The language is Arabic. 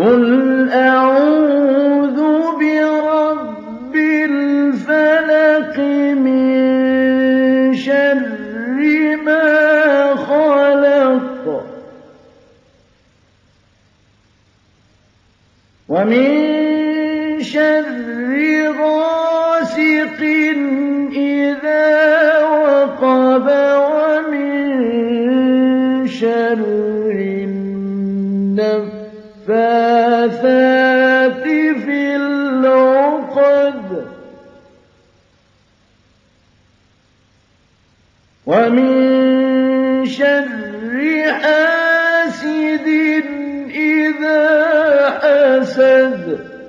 قُلْ أَعُوذُ بِرَبِّ الْفَلَقِ مِن شَرِّ مَا خَلَقَ وَمِن شَرِّ غَاسِقٍ إِذَا وَقَبَ وَمِن شَرِّ النَّفَّاثَاتِ فِي الْعُقَدِ وَمِن شَرِّ حَاسِدٍ إِذَا حَسَدَ